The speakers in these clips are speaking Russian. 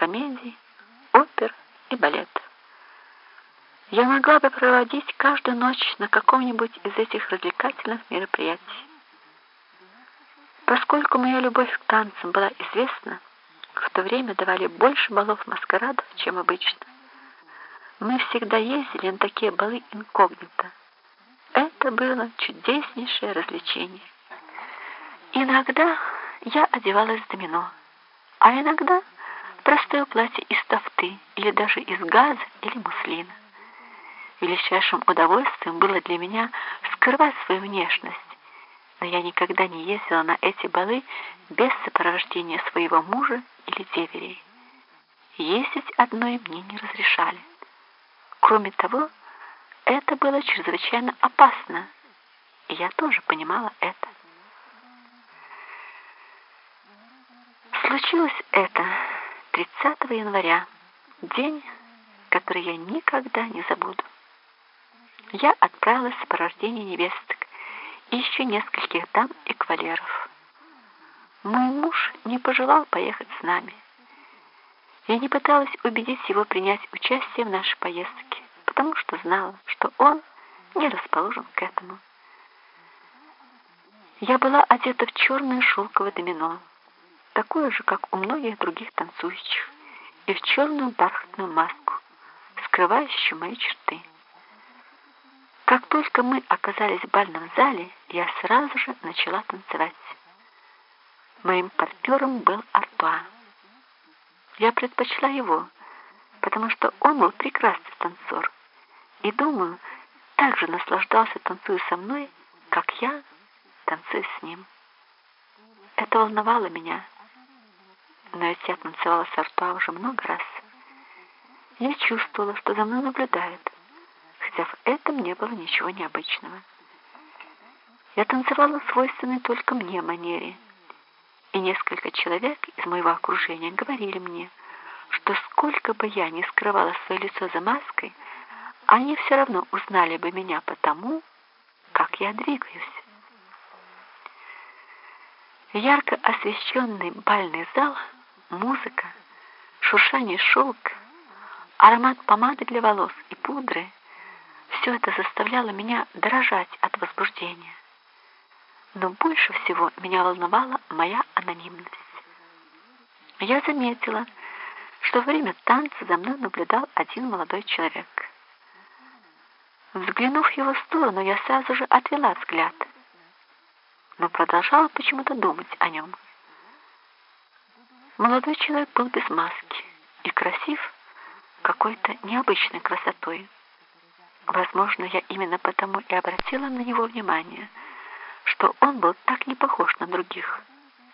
комедий, опер и балетов. Я могла бы проводить каждую ночь на каком-нибудь из этих развлекательных мероприятий. Поскольку моя любовь к танцам была известна, в то время давали больше балов маскарадов, чем обычно. Мы всегда ездили на такие балы инкогнито. Это было чудеснейшее развлечение. Иногда я одевалась в домино, а иногда простое платье из тофты или даже из газа или муслина. Величайшим удовольствием было для меня скрывать свою внешность, но я никогда не ездила на эти балы без сопровождения своего мужа или деверей. Ездить одной мне не разрешали. Кроме того, это было чрезвычайно опасно, и я тоже понимала это. Случилось это 30 января, день, который я никогда не забуду. Я отправилась в сопровождение невесток и еще нескольких дам и кавалеров. Мой муж не пожелал поехать с нами. Я не пыталась убедить его принять участие в нашей поездке, потому что знала, что он не расположен к этому. Я была одета в черное шелковое домино, такое же, как у многих других танцующих, и в черную бархатную маску, скрывающую мои черты. Как только мы оказались в бальном зале, я сразу же начала танцевать. Моим партнером был Артуа. Я предпочла его, потому что он был прекрасный танцор. И, думаю, так же наслаждался, танцуя со мной, как я танцую с ним. Это волновало меня, но ведь я танцевала с Артуа уже много раз. Я чувствовала, что за мной наблюдают хотя в этом не было ничего необычного. Я танцевала свойственной только мне манере, и несколько человек из моего окружения говорили мне, что сколько бы я ни скрывала свое лицо за маской, они все равно узнали бы меня по тому, как я двигаюсь. Ярко освещенный бальный зал, музыка, шуршание шелка, аромат помады для волос и пудры — все это заставляло меня дрожать от возбуждения. Но больше всего меня волновала моя анонимность. Я заметила, что во время танца за мной наблюдал один молодой человек. Взглянув в его сторону, я сразу же отвела взгляд, но продолжала почему-то думать о нем. Молодой человек был без маски и красив какой-то необычной красотой. Возможно, я именно потому и обратила на него внимание, что он был так не похож на других.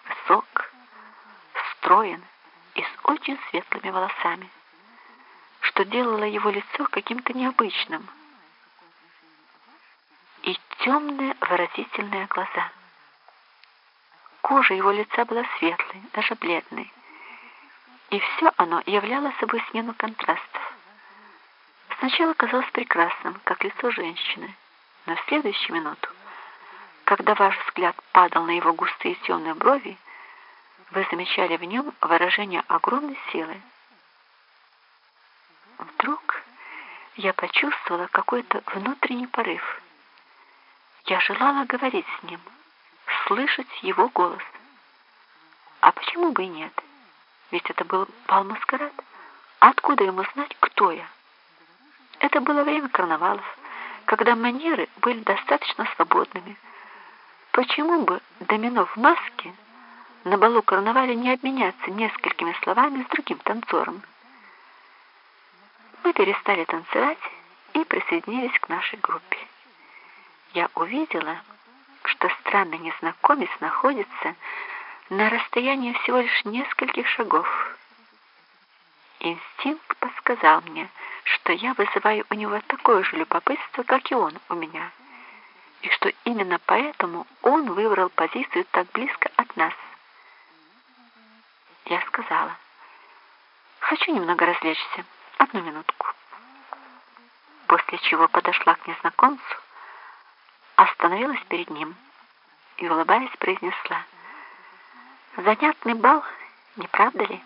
Высок, строен и с очень светлыми волосами, что делало его лицо каким-то необычным. И темные выразительные глаза. Кожа его лица была светлой, даже бледной, и все оно являло собой смену контрастов. Сначала казалось прекрасным, как лицо женщины, но в следующую минуту, когда ваш взгляд падал на его густые темные брови, вы замечали в нем выражение огромной силы. Вдруг я почувствовала какой-то внутренний порыв. Я желала говорить с ним, слышать его голос. А почему бы и нет? Ведь это был бал-маскарад. Откуда ему знать, кто я? Это было время карнавалов, когда манеры были достаточно свободными. Почему бы домино в маске на балу карнавале не обменяться несколькими словами с другим танцором? Мы перестали танцевать и присоединились к нашей группе. Я увидела, что странный незнакомец находится на расстоянии всего лишь нескольких шагов. Инстинкт подсказал мне, что я вызываю у него такое же любопытство, как и он у меня, и что именно поэтому он выбрал позицию так близко от нас. Я сказала, хочу немного развлечься, одну минутку. После чего подошла к незнакомцу, остановилась перед ним и, улыбаясь, произнесла, «Занятный бал, не правда ли?»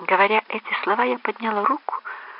Говоря эти слова, я подняла руку